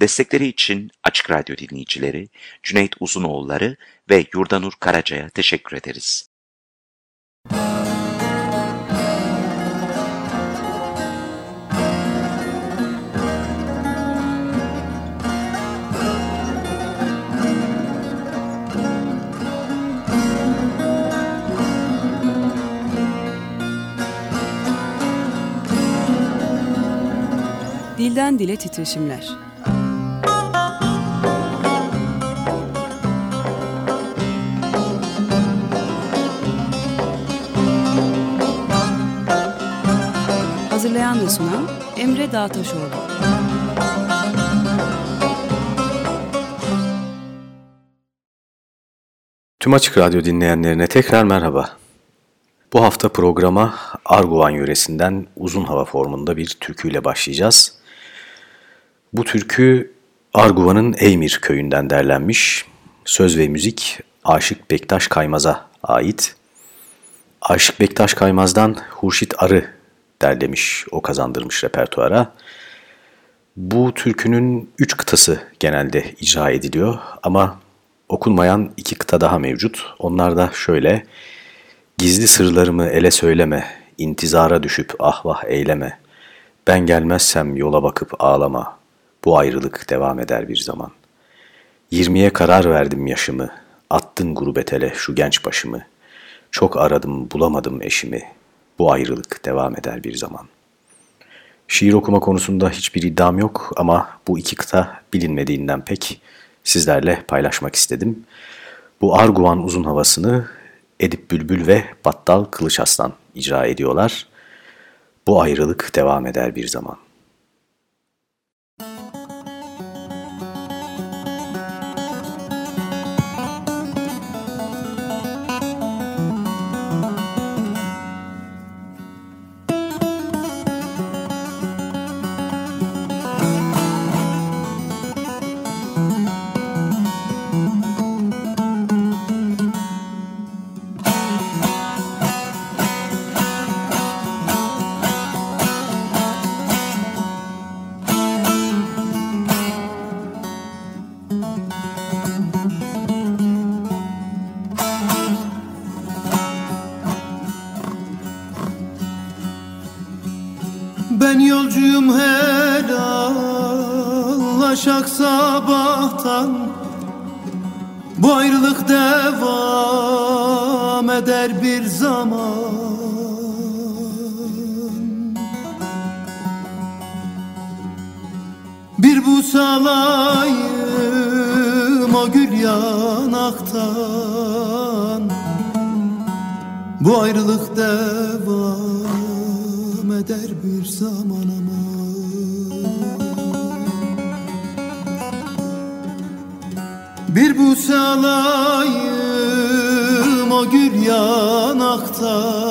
Destekleri için Açık Radyo dinleyicileri Cüneyt Uzunoğulları ve Yurdanur Karaca'ya teşekkür ederiz. Dilden Dile Titreşimler Hazırlayan ve sunan Emre Dağtaşoğlu. Tüm Açık Radyo dinleyenlerine tekrar merhaba. Bu hafta programa Arguvan yöresinden uzun hava formunda bir türküyle başlayacağız. Bu türkü Arguvan'ın Eymir köyünden derlenmiş. Söz ve müzik Aşık Bektaş Kaymaz'a ait. Aşık Bektaş Kaymaz'dan Hurşit Arı derlemiş, o kazandırmış repertuara. Bu türkünün üç kıtası genelde icra ediliyor ama okunmayan iki kıta daha mevcut. Onlar da şöyle, Gizli sırlarımı ele söyleme, intizara düşüp ahvah eyleme. Ben gelmezsem yola bakıp ağlama, bu ayrılık devam eder bir zaman. Yirmiye karar verdim yaşımı, attın gurbetele şu genç başımı. Çok aradım bulamadım eşimi, bu ayrılık devam eder bir zaman. Şiir okuma konusunda hiçbir iddiam yok ama bu iki kıta bilinmediğinden pek sizlerle paylaşmak istedim. Bu Arguvan uzun havasını Edip Bülbül ve Battal Kılıç Aslan icra ediyorlar. Bu ayrılık devam eder bir zaman.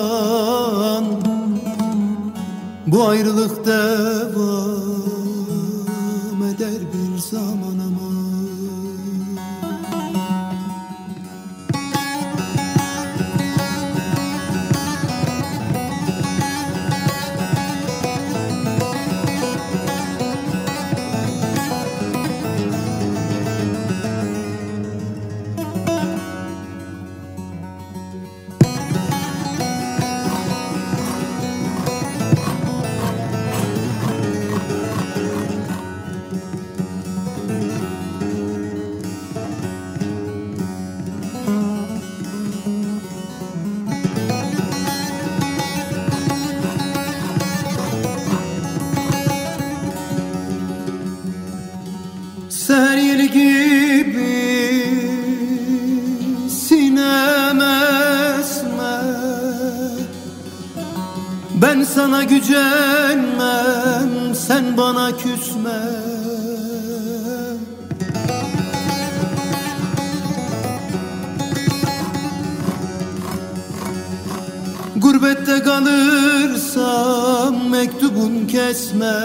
Yanaktan Bu ayrılık devam eder bir zaman kesme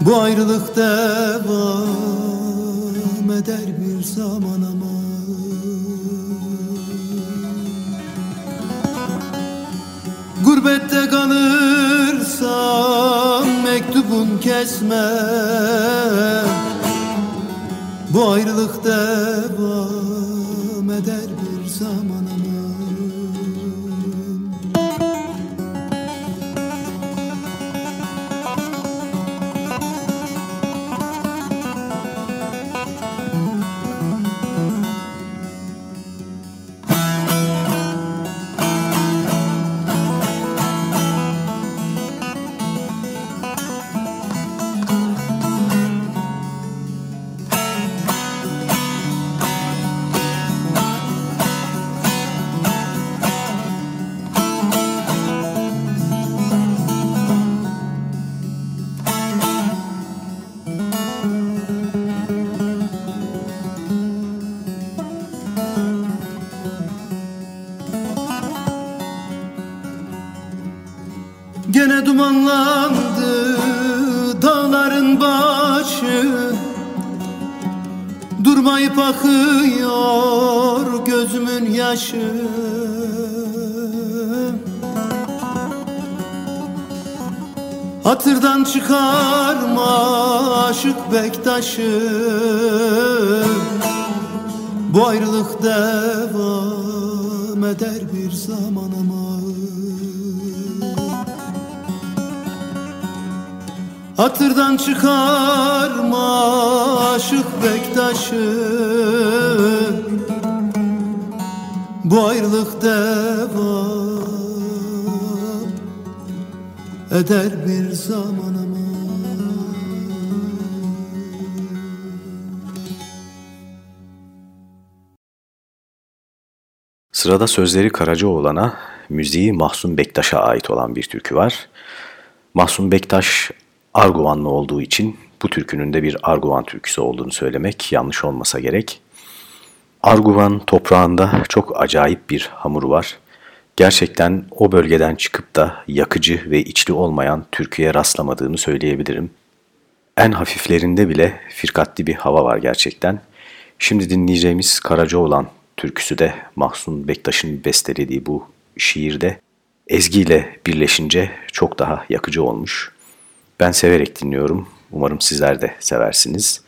Bu ayrılık devam eder bir zaman ama. Gurbette kalırsam mektubun kesme. Bu ayrılık devam eder bir zaman ama yaşı Hatırdan çıkarma aşık bektaşı. Bu ayrılık devam eder bir zaman ama. Hatırdan çıkarma aşık bektaşı Bu ayrılık devam eder bir zaman ama Sırada sözleri Karacaoğlan'a, müziği Mahsun Bektaş'a ait olan bir türkü var. Mahsun Bektaş Arguvanlı olduğu için bu türkünün de bir Arguvan türküsü olduğunu söylemek yanlış olmasa gerek. Arguvan toprağında çok acayip bir hamur var. Gerçekten o bölgeden çıkıp da yakıcı ve içli olmayan türküye rastlamadığımı söyleyebilirim. En hafiflerinde bile firkatli bir hava var gerçekten. Şimdi dinleyeceğimiz Karacaoğlan türküsü de Mahsun Bektaş'ın bestelediği bu şiirde Ezgi ile birleşince çok daha yakıcı olmuş. Ben severek dinliyorum. Umarım sizler de seversiniz.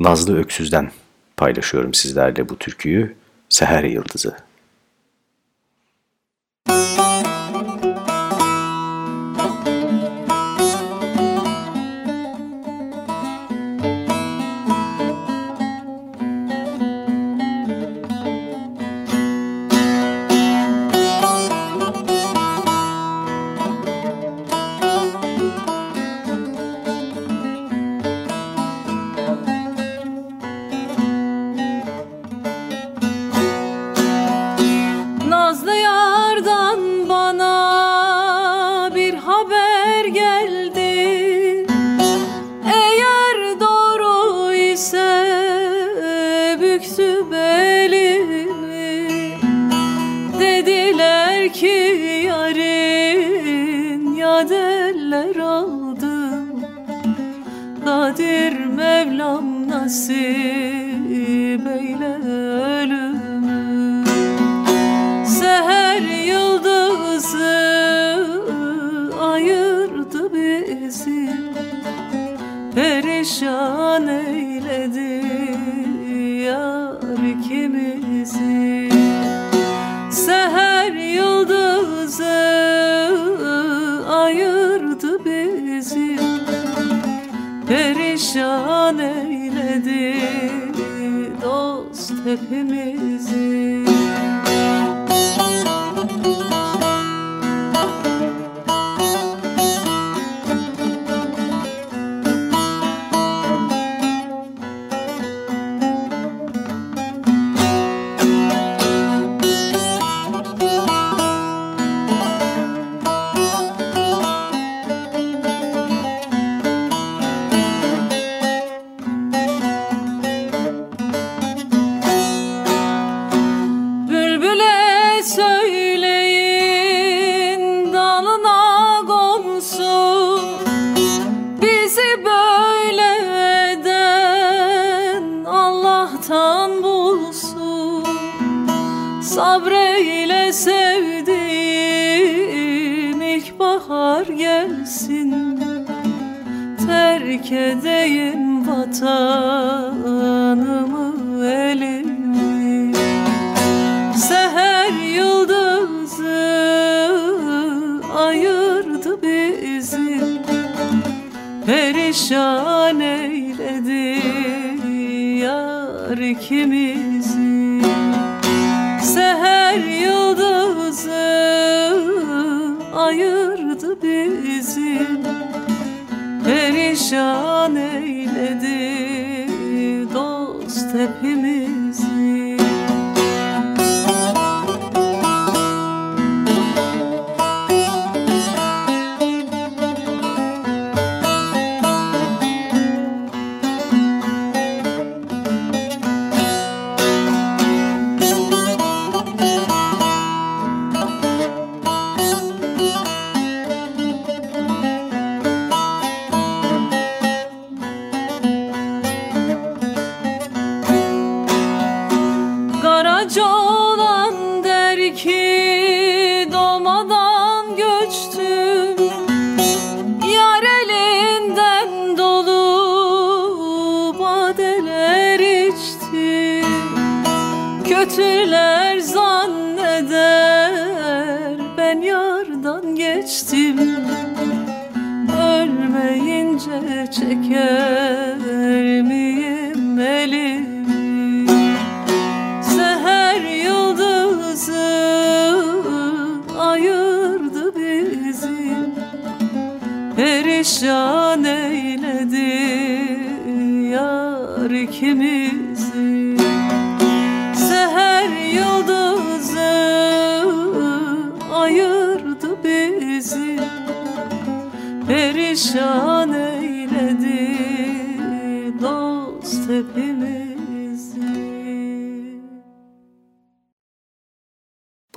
Nazlı Öksüz'den paylaşıyorum sizlerle bu türküyü. Seher Yıldızı. Yadeller aldım Kadir Mevlam nasip eyle ölümü dost hepimizi Perişan eyledi yar ikimizi. Seher yıldızı ayırdı bizi. Perişan eyledi dost hepimizi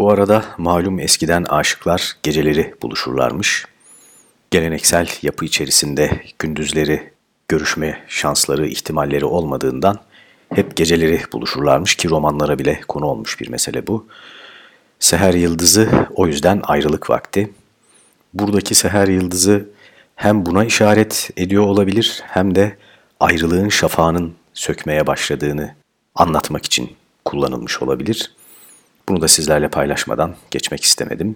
Bu arada malum eskiden aşıklar geceleri buluşurlarmış. Geleneksel yapı içerisinde gündüzleri görüşme şansları, ihtimalleri olmadığından hep geceleri buluşurlarmış ki romanlara bile konu olmuş bir mesele bu. Seher Yıldızı o yüzden ayrılık vakti. Buradaki Seher Yıldızı hem buna işaret ediyor olabilir hem de ayrılığın şafağının sökmeye başladığını anlatmak için kullanılmış olabilir. Bunu da sizlerle paylaşmadan geçmek istemedim.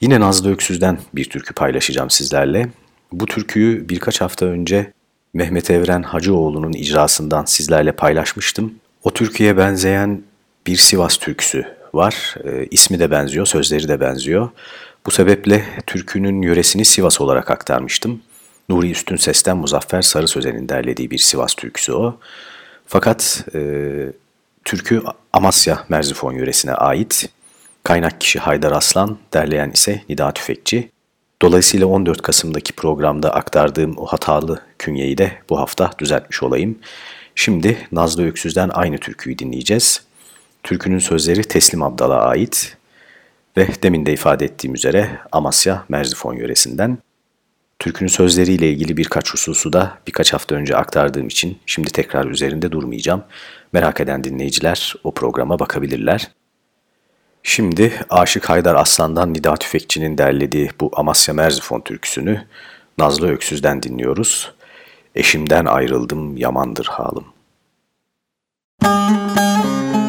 Yine Nazlı Öksüz'den bir türkü paylaşacağım sizlerle. Bu türküyü birkaç hafta önce Mehmet Evren Hacıoğlu'nun icrasından sizlerle paylaşmıştım. O türküye benzeyen bir Sivas türküsü var. E, ismi de benziyor, sözleri de benziyor. Bu sebeple türkünün yöresini Sivas olarak aktarmıştım. Nuri Üstün Ses'ten Muzaffer Sarı Sözen'in derlediği bir Sivas türküsü o. Fakat e, türkü Amasya Merzifon yöresine ait. Kaynak kişi Haydar Aslan, derleyen ise Nida Tüfekçi. Dolayısıyla 14 Kasım'daki programda aktardığım o hatalı künyeyi de bu hafta düzeltmiş olayım. Şimdi Nazlı Öksüz'den aynı türküyü dinleyeceğiz. Türkünün sözleri Teslim Abdal'a ait ve demin de ifade ettiğim üzere Amasya Merzifon yöresinden. Türkünün sözleriyle ilgili birkaç hususu da birkaç hafta önce aktardığım için şimdi tekrar üzerinde durmayacağım. Merak eden dinleyiciler o programa bakabilirler. Şimdi Aşık Haydar Aslan'dan Nida Tüfekçi'nin derlediği bu Amasya Merzifon türküsünü Nazlı Öksüz'den dinliyoruz. Eşimden ayrıldım yamandır halim. Eşimden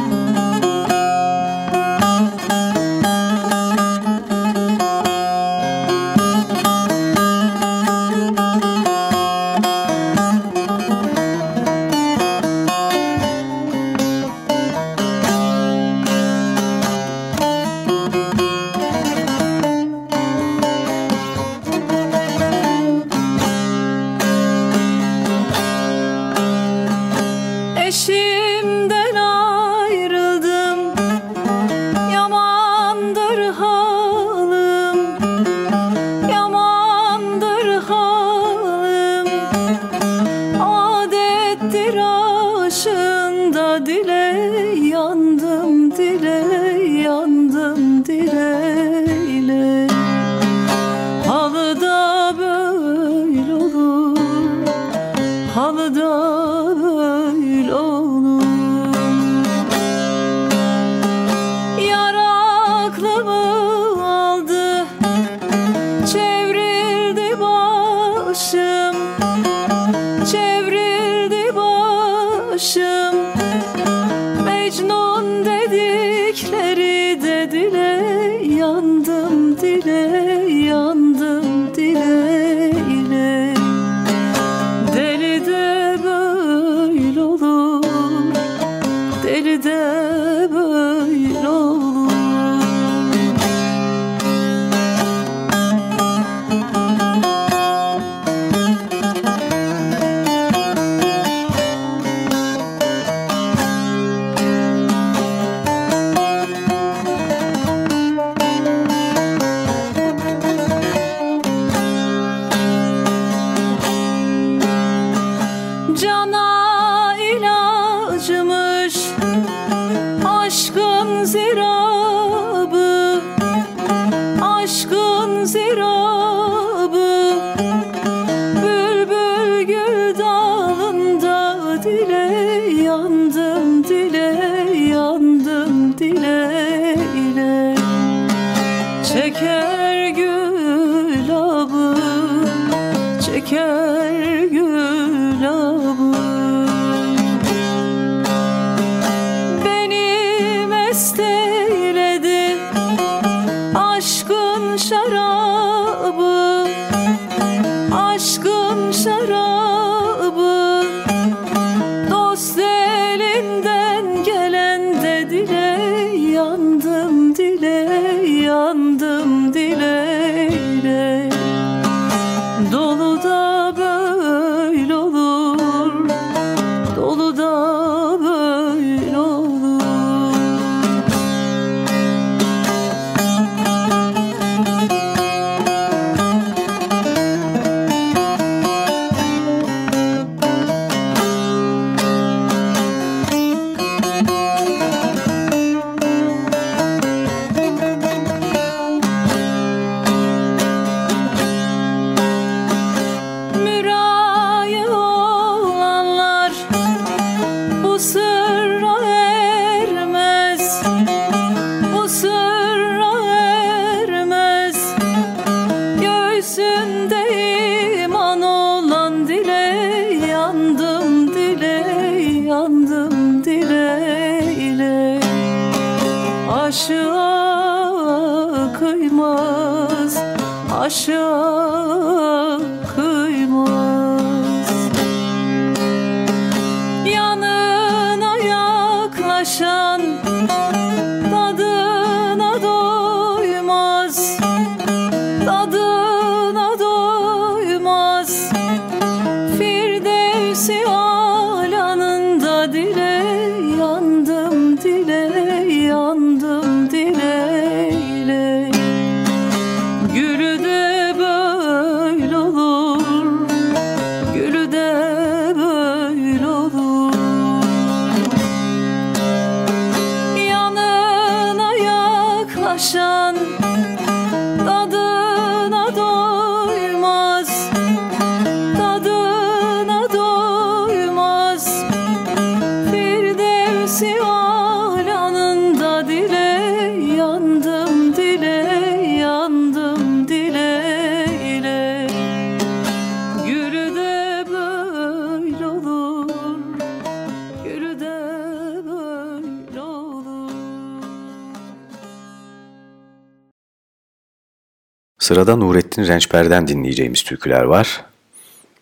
Sırada Nurettin Rençper'den dinleyeceğimiz türküler var.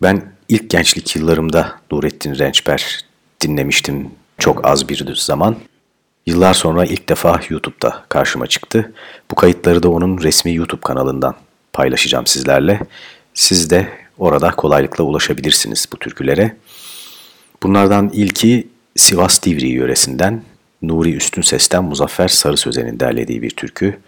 Ben ilk gençlik yıllarımda Nurettin Rençper dinlemiştim çok az bir zaman. Yıllar sonra ilk defa YouTube'da karşıma çıktı. Bu kayıtları da onun resmi YouTube kanalından paylaşacağım sizlerle. Siz de orada kolaylıkla ulaşabilirsiniz bu türkülere. Bunlardan ilki Sivas Divri yöresinden Nuri Üstün Ses'ten Muzaffer Sarı Sözen'in derlediği bir türkü.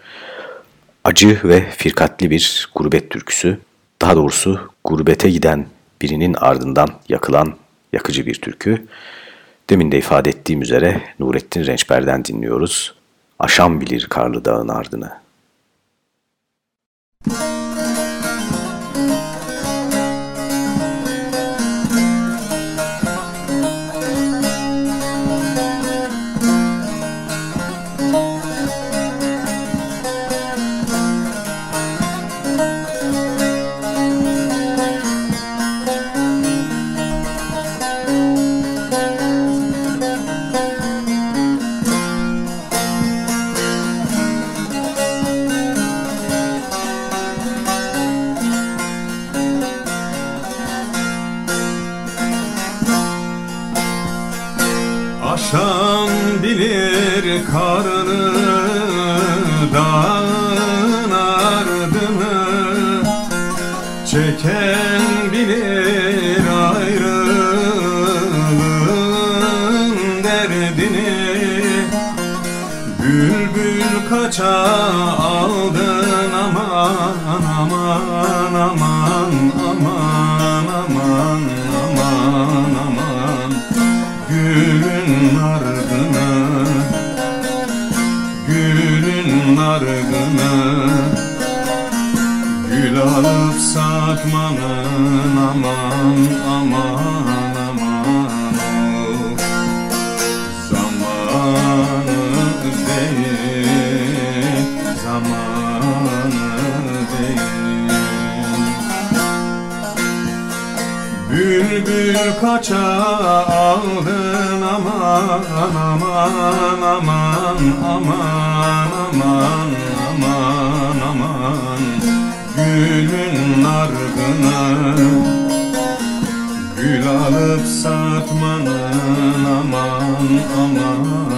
Acı ve firkatli bir gurbet türküsü. Daha doğrusu gurbete giden birinin ardından yakılan yakıcı bir türkü. Demin de ifade ettiğim üzere Nurettin Rençber'den dinliyoruz. Aşam bilir karlı dağın ardını. Karını dağın ardını Çeken bilir ayrılığın derdini. Bülbül kaça aldın aman aman aman satmanın aman aman aman. Zamanı değil Zamanı değil Bülbül kaça aldın aman aman aman aman aman aman aman Gülün ardına Gül alıp satmanın aman aman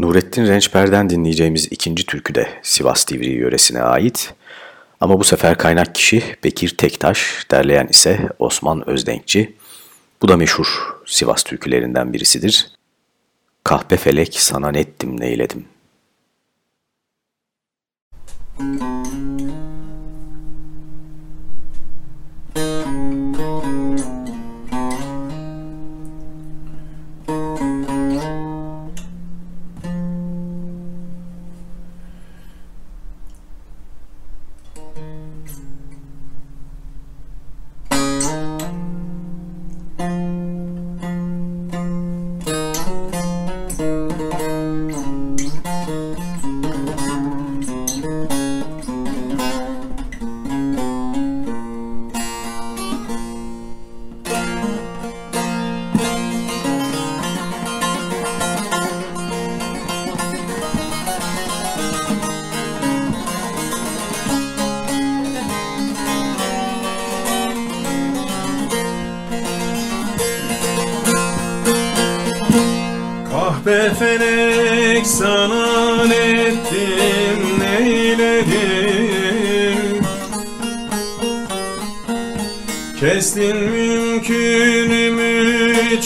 Nurettin Rençper'den dinleyeceğimiz ikinci türkü de Sivas Divriği yöresine ait. Ama bu sefer kaynak kişi Bekir Tektaş, derleyen ise Osman Özdenkçi. Bu da meşhur Sivas türkülerinden birisidir. Kahpe felek sana nettim neyledim.'' Música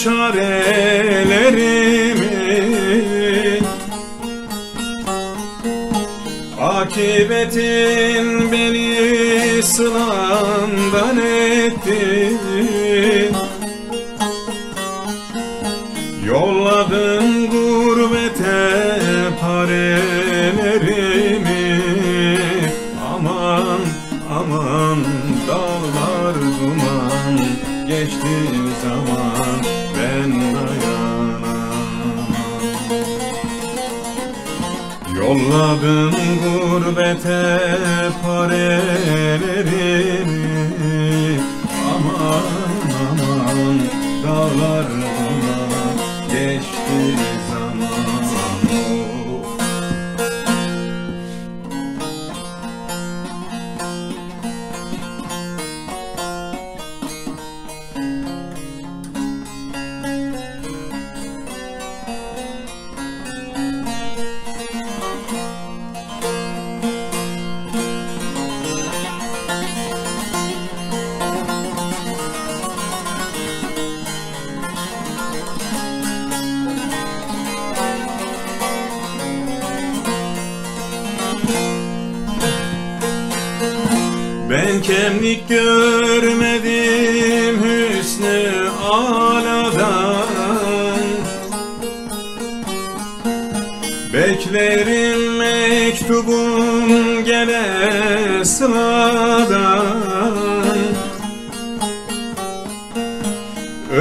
çarelerimi. Akibetin beni sılandan ettin Aldım gurbete parelerimi Aman aman dağlar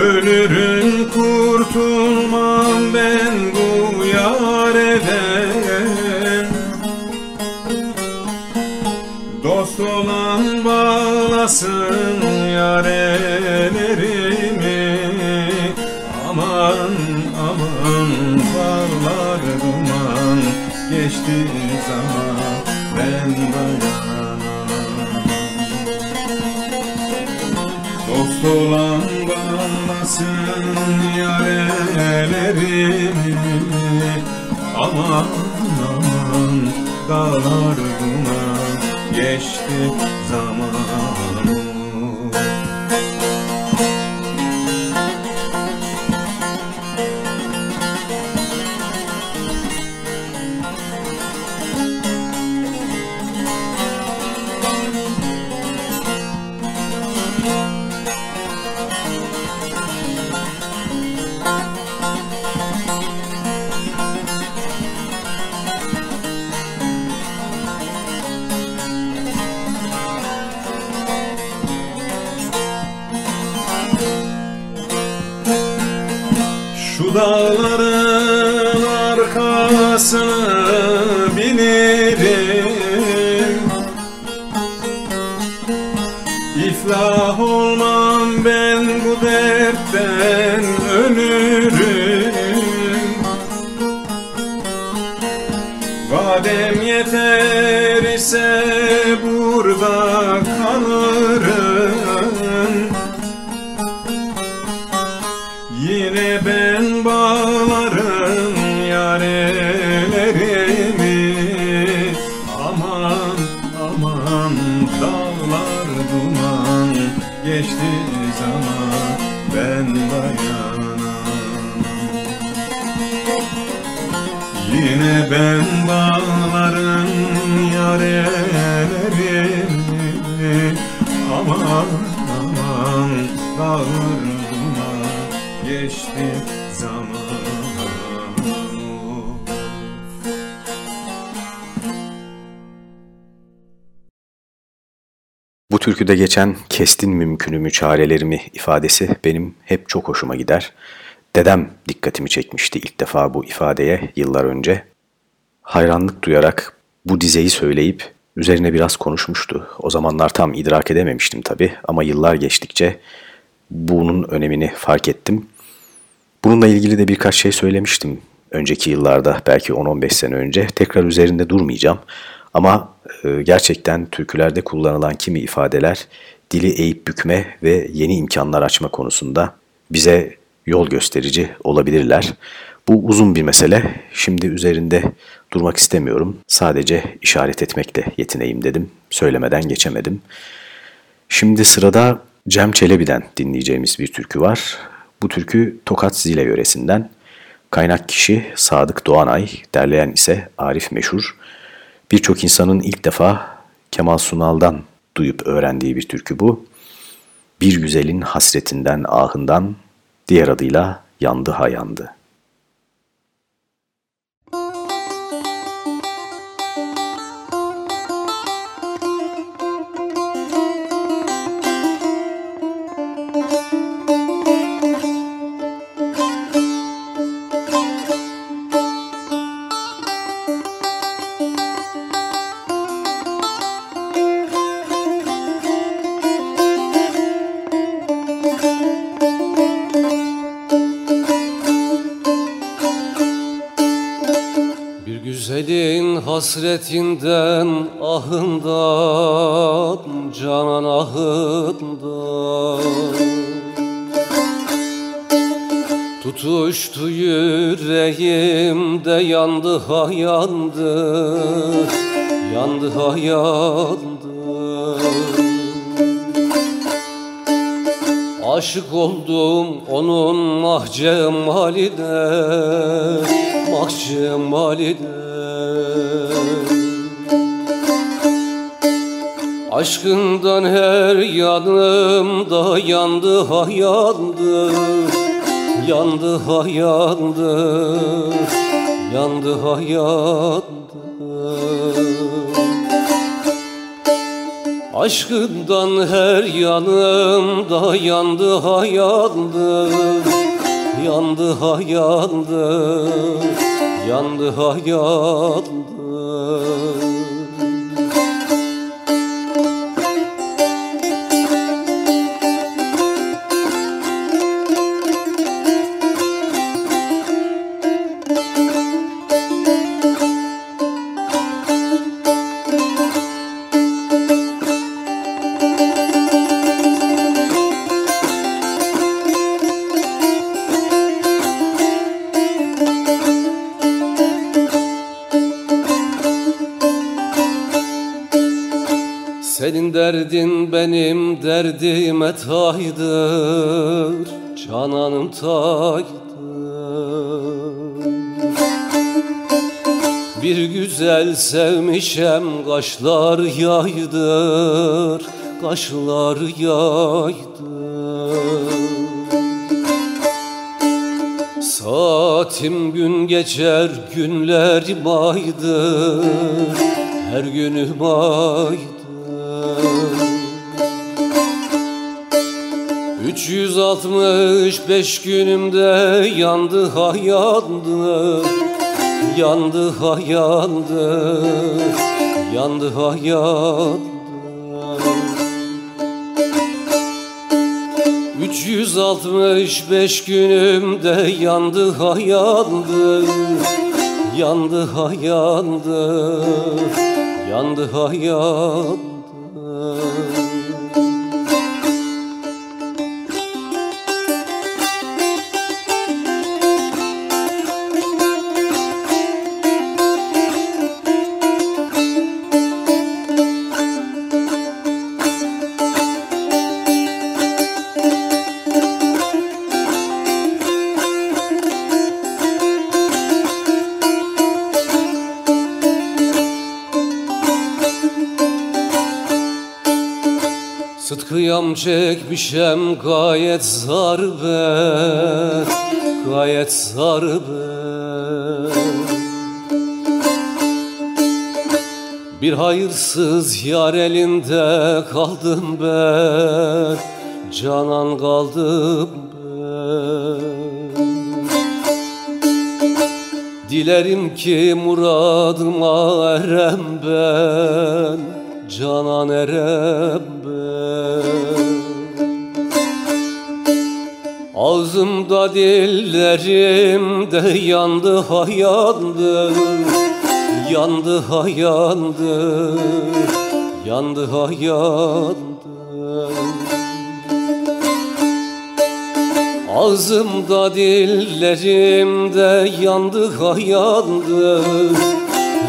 ölürüm. Aman Dağlar duman geçti zamanı türküde geçen kestin mümkünümü çarelerimi ifadesi benim hep çok hoşuma gider. Dedem dikkatimi çekmişti ilk defa bu ifadeye yıllar önce. Hayranlık duyarak bu dizeyi söyleyip üzerine biraz konuşmuştu. O zamanlar tam idrak edememiştim tabii ama yıllar geçtikçe bunun önemini fark ettim. Bununla ilgili de birkaç şey söylemiştim önceki yıllarda belki 10-15 sene önce. Tekrar üzerinde durmayacağım. Ama e, gerçekten türkülerde kullanılan kimi ifadeler dili eğip bükme ve yeni imkanlar açma konusunda bize yol gösterici olabilirler. Bu uzun bir mesele. Şimdi üzerinde durmak istemiyorum. Sadece işaret etmekle yetineyim dedim. Söylemeden geçemedim. Şimdi sırada Cem Çelebi'den dinleyeceğimiz bir türkü var. Bu türkü Tokat Zile yöresinden. Kaynak kişi Sadık Doğanay, derleyen ise Arif Meşhur. Birçok insanın ilk defa Kemal Sunal'dan duyup öğrendiği bir türkü bu. Bir güzelin hasretinden, ahından, diğer adıyla Yandı Ha Yandı. Hasretinden ahından canan ahından. Tutuştu yüreğimde yandı ha yandı Yandı ha yandı Aşık oldum onun mahcemaline Aşkından her yanımda yandı ha yandı Yandı ha yandı Yandı ha yandı Aşkından her yanımda yandı ha yandı Yandı ha yandı Yandı ha yandı benim derdime taydır Cananım taydır Bir güzel sevmişem kaşlar yaydır Kaşlar yaydır. Saatim gün geçer günlerim aydır Her günüm aydır 365 günümde yandı ha yandı Yandı ha yandı Yandı ha yandı 365 günümde yandı ha yandı Yandı ha yandı Yandı ha yandı Sıtkıyam çekmişem gayet zar ben Gayet zar ben Bir hayırsız yar elinde kaldım ben Canan kaldım ben. Dilerim ki muradıma erem ben Canan erem Ağzımda dillerimde yandı ha yandı Yandı yandı Yandı ha yandı Ağzımda dillerimde yandı ha yandı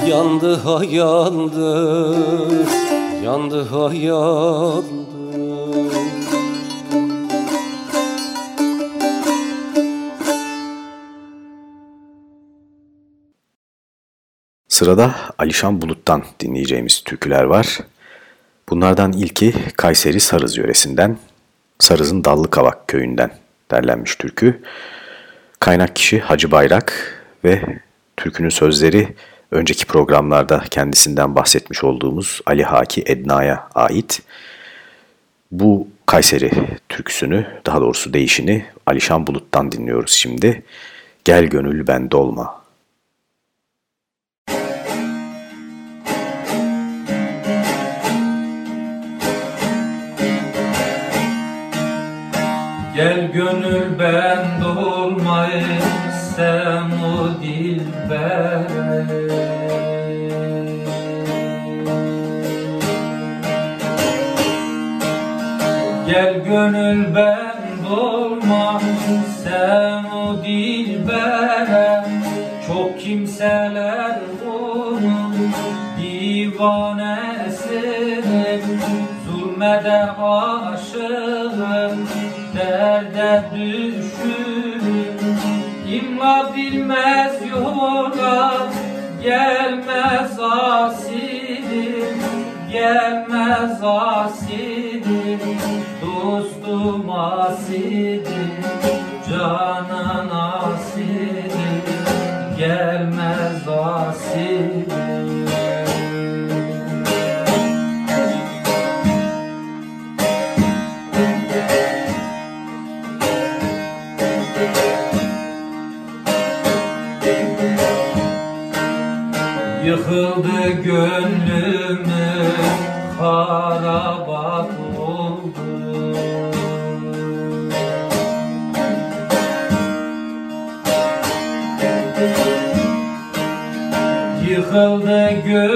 Yandı yandı yandı Sırada Alişan Bulut'tan dinleyeceğimiz türküler var. Bunlardan ilki Kayseri Sarız yöresinden, Sarız'ın Dallı Kavak köyünden derlenmiş türkü. Kaynak kişi Hacı Bayrak ve türkünün sözleri önceki programlarda kendisinden bahsetmiş olduğumuz Ali Haki Edna'ya ait. Bu Kayseri türküsünü, daha doğrusu değişini Alişan Bulut'tan dinliyoruz şimdi. Gel gönül ben dolma. Gel gönül ben dolmaysam o dilbere Gel gönül ben dolmaysam o dilbere Çok kimseler onun divanesidir Zulmede aşığım derde düşürüm İmla bilmez yola gelmez asirim Gelmez asirim dostum asirim Canan asirim gelmez asirim Yıkıldı gönlümün harabat oldu. Yıkıldı gönlümüz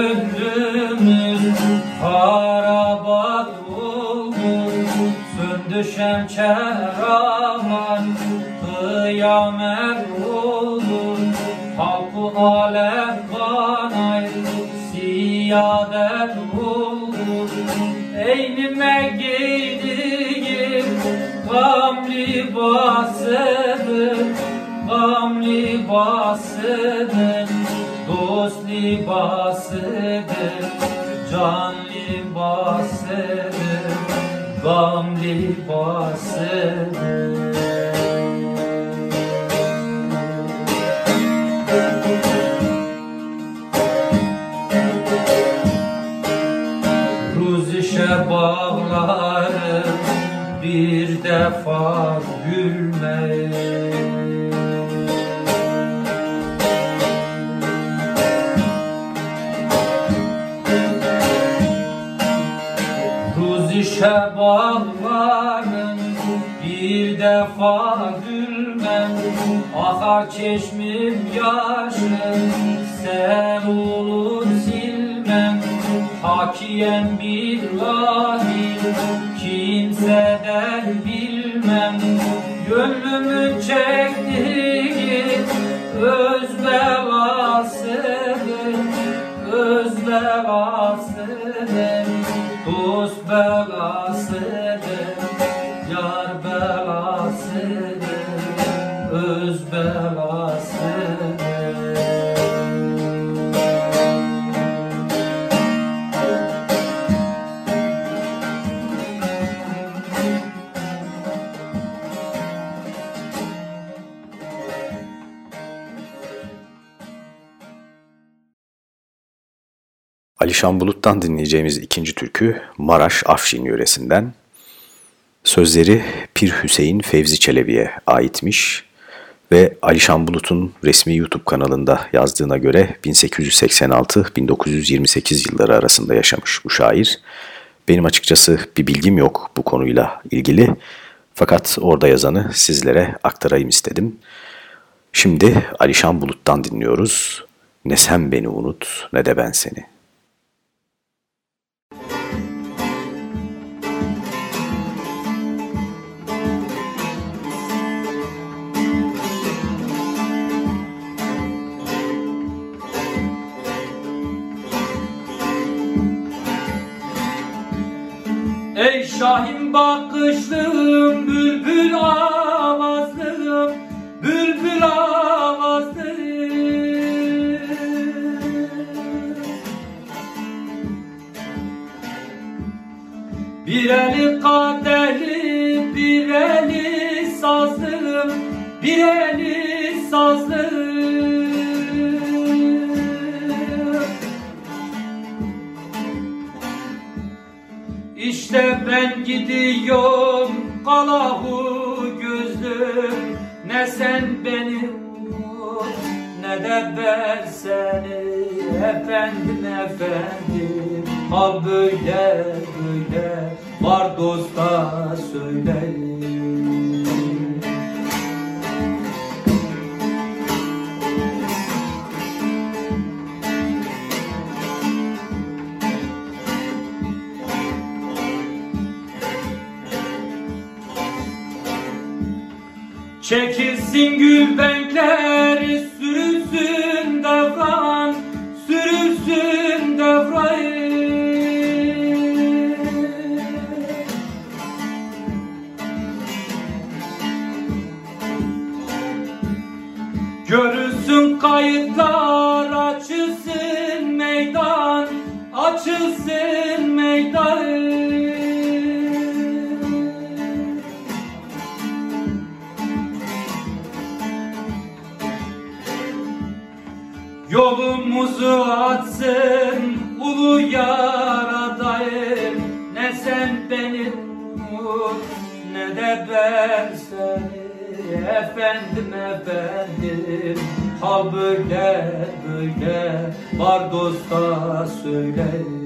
belasıdır Dost belasıdır Alişan Bulut'tan dinleyeceğimiz ikinci türkü Maraş Afşin yöresinden. Sözleri Pir Hüseyin Fevzi Çelebi'ye aitmiş ve Alişan Bulut'un resmi YouTube kanalında yazdığına göre 1886-1928 yılları arasında yaşamış bu şair. Benim açıkçası bir bilgim yok bu konuyla ilgili fakat orada yazanı sizlere aktarayım istedim. Şimdi Alişan Bulut'tan dinliyoruz. Ne sen beni unut ne de ben seni. Şahin bakışlım, bülbül avazlım, bülbül avazlım. Bir eli kadehli, bir eli sazlım, bir eli sazlım. İşte ben gidiyorum kalahu gözlüm Ne sen beni unut ne de ben seni. Efendim efendim Al böyle böyle. Var dosta söyleyin Çekilsin gül benkleri sürülsün devran sürülsün devran Görülsün kayıtlar atsın ulu yaradayım. Ne sen beni unut ne de ben seni. Efendim efendim Hal böyle böyle var dosta söyleyin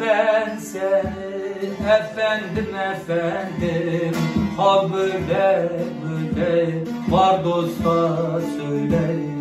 ben seni Efendim efendim hal böyle böyle Var dosta söyleyin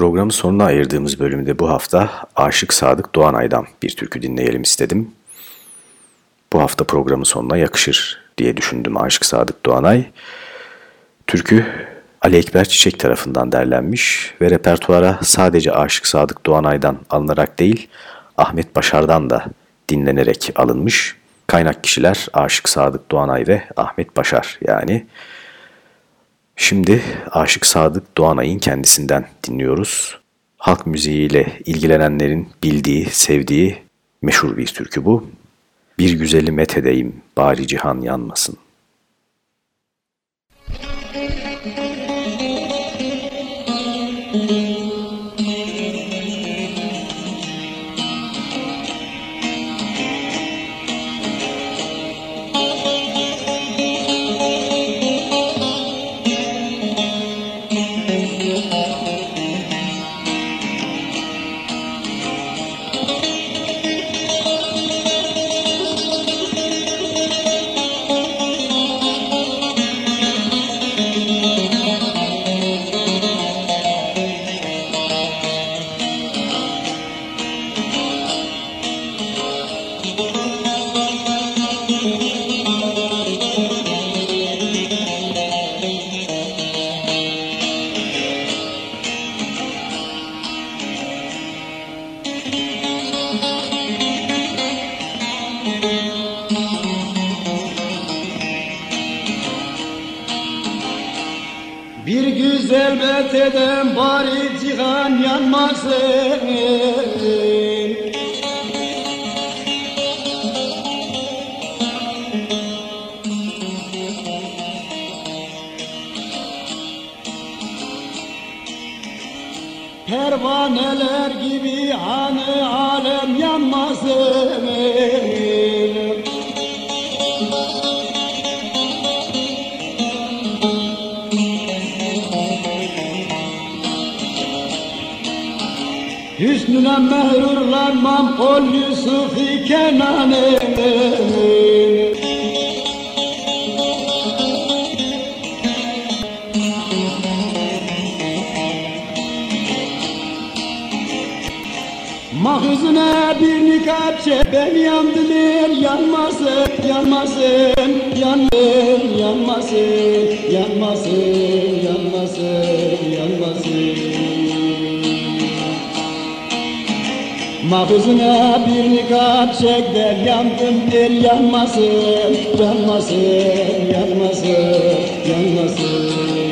Programın sonuna ayırdığımız bölümde bu hafta Aşık Sadık Doğanay'dan bir türkü dinleyelim istedim. Bu hafta programın sonuna yakışır diye düşündüm Aşık Sadık Doğanay. Türkü Ali Ekber Çiçek tarafından derlenmiş ve repertuara sadece Aşık Sadık Doğanay'dan alınarak değil Ahmet Başar'dan da dinlenerek alınmış. Kaynak kişiler Aşık Sadık Doğanay ve Ahmet Başar yani. Şimdi Aşık Sadık Doğanay'ın kendisinden dinliyoruz. Halk müziğiyle ilgilenenlerin bildiği, sevdiği meşhur bir türkü bu. Bir güzeli methedeyim, bari cihan yanmasın. pervaneler gibi anı alem yanmasın Hüsnüne mehrurlanmam ol Yusuf-i Kenan'ı Mahzune bir nikap çek. Ben yandım el yanmasın yanmasın yandım yanmasın yanmasın yanmasın yanmasın. Mahzune bir nikap çek. Ben yandım el yanmasın yanmasın yanmasın yanmasın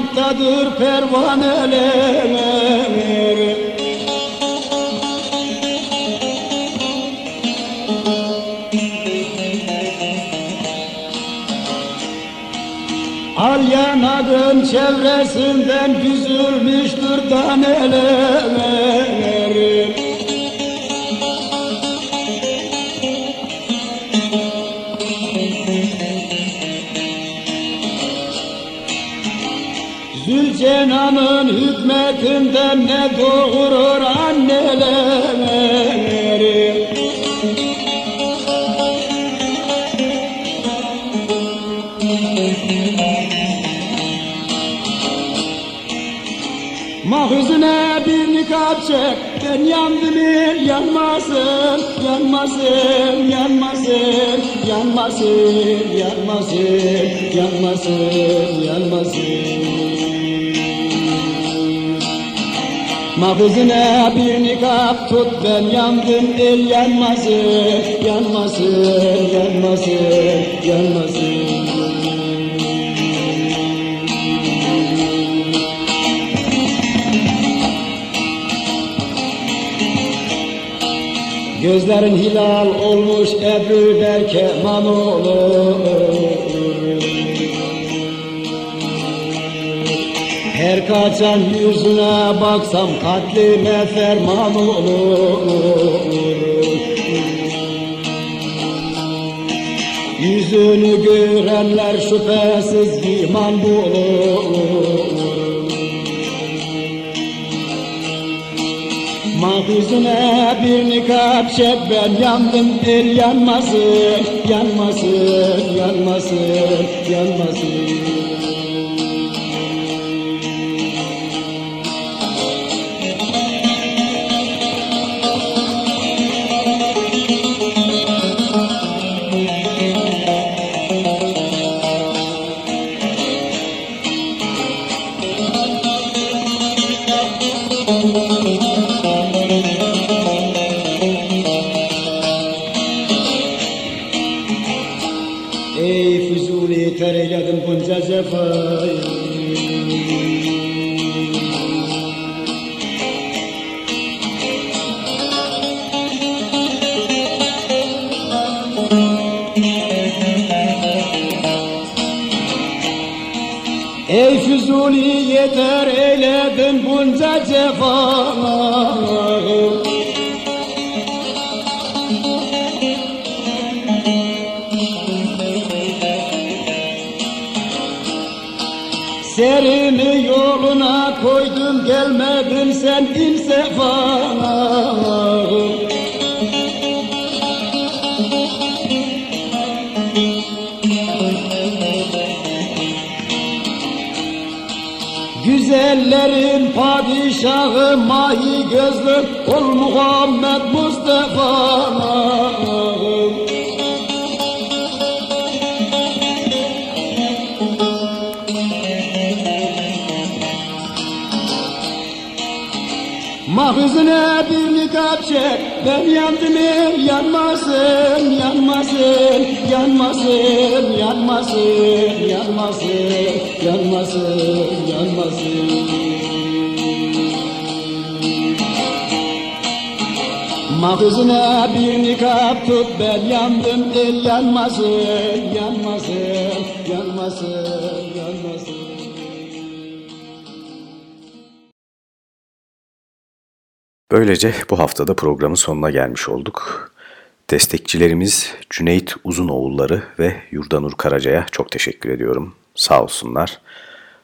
yanmaktadır pervaneler Al yanağın çevresinden büzülmüştür taneler Zülcenan'ın hükmetinden ne doğurur anneler Mahzune bir nikap çek Ben yandım el yanmasın Yanmasın, yanmasın Yanmasın, yanmasın Yanmasın, yanmasın Mahzune bir nikap tut ben yandım el yanmasın Yanmasın, yanmasın, yanmasın Gözlerin hilal olmuş Ebru Berkeman olur Her kaçan yüzüne baksam katlime ferman olur. Yüzünü görenler şüphesiz iman bulur. Mahzune bir nikap çek ben yandım el yanmasın Yanmasın, yanmasın, yanmasın padişahı mahi gözlü ol Muhammed Mustafa Mahızına bir nikap çek Ben yandım el yanmasın Yanmasın Yanmasın Yanmasın Yanmasın Yanmasın Yanmasın Mahızına bir nikap tut ben yandım el yanmasın Yanmasın Yanmasın Yanmasın Böylece bu haftada programın sonuna gelmiş olduk. Destekçilerimiz Cüneyt Uzunoğulları ve Yurdanur Karaca'ya çok teşekkür ediyorum. Sağ olsunlar.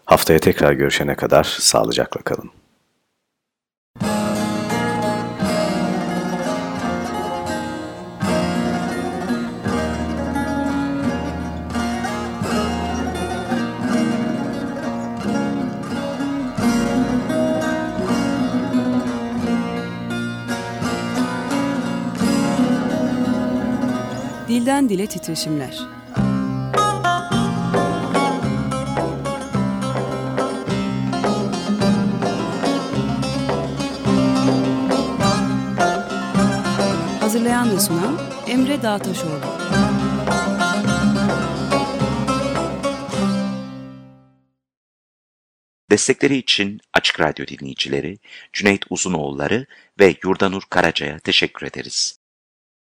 Haftaya tekrar görüşene kadar sağlıcakla kalın. Dilden dile titreşimler. Hazırlayan ve sunan Emre Dağtaşoğlu. Destekleri için Açık Radyo dinleyicileri Cüneyt Uzunoğulları ve Yurdanur Karaca'ya teşekkür ederiz.